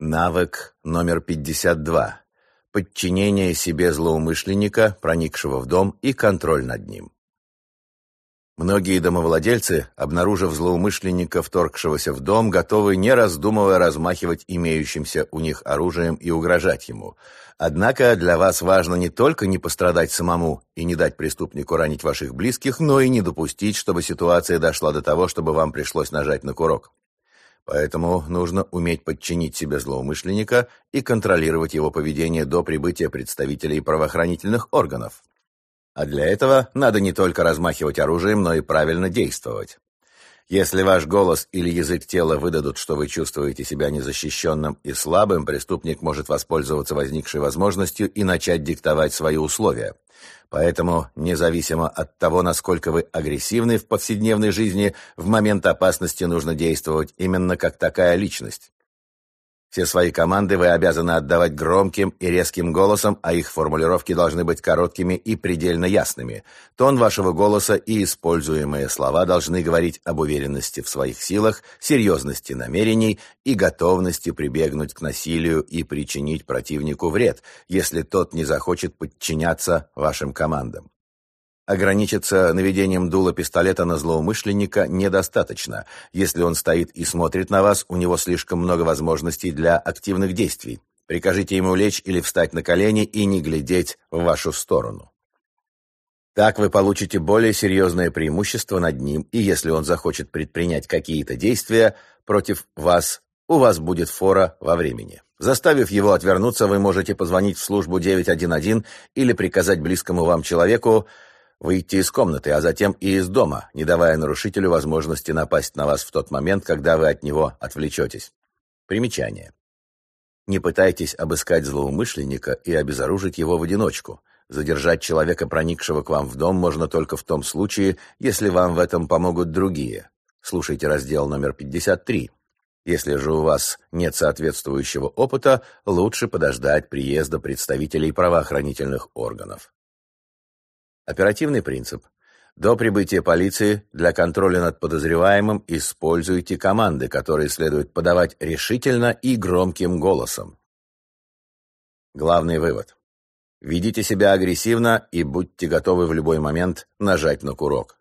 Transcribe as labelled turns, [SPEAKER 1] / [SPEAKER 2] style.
[SPEAKER 1] Навык номер 52. Подчинение себе злоумышленника, проникшего в дом, и контроль над ним. Многие домовладельцы, обнаружив злоумышленника, вторгшегося в дом, готовы, не раздумывая, размахивать имеющимся у них оружием и угрожать ему. Однако для вас важно не только не пострадать самому и не дать преступнику ранить ваших близких, но и не допустить, чтобы ситуация дошла до того, чтобы вам пришлось нажать на курок. Поэтому нужно уметь подчинить себе злоумышленника и контролировать его поведение до прибытия представителей правоохранительных органов. А для этого надо не только размахивать оружием, но и правильно действовать. Если ваш голос или язык тела выдадут, что вы чувствуете себя незащищенным и слабым, преступник может воспользоваться возникшей возможностью и начать диктовать свои условия. Поэтому, независимо от того, насколько вы агрессивны в повседневной жизни, в момент опасности нужно действовать именно как такая личность. Все свои команды вы обязаны отдавать громким и резким голосом, а их формулировки должны быть короткими и предельно ясными. Тон вашего голоса и используемые слова должны говорить об уверенности в своих силах, серьезности намерений и готовности прибегнуть к насилию и причинить противнику вред, если тот не захочет подчиняться вашим командам. Ограничиться наведением дула пистолета на злоумышленника недостаточно. Если он стоит и смотрит на вас, у него слишком много возможностей для активных действий. Прикажите ему лечь или встать на колени и не глядеть в вашу сторону. Так вы получите более серьезное преимущество над ним, и если он захочет предпринять какие-то действия против вас, у вас будет фора во времени. Заставив его отвернуться, вы можете позвонить в службу 911 или приказать близкому вам человеку выйти из комнаты, а затем и из дома, не давая нарушителю возможности напасть на вас в тот момент, когда вы от него отвлечетесь. Примечание. Не пытайтесь обыскать злоумышленника и обезоружить его в одиночку. Задержать человека, проникшего к вам в дом, можно только в том случае, если вам в этом помогут другие. Слушайте раздел номер 53. Если же у вас нет соответствующего опыта, лучше подождать приезда представителей правоохранительных органов. Оперативный принцип. До прибытия полиции для контроля над подозреваемым используйте команды, которые следует подавать решительно и громким голосом. Главный вывод. Ведите себя агрессивно и будьте готовы в любой момент нажать на курок.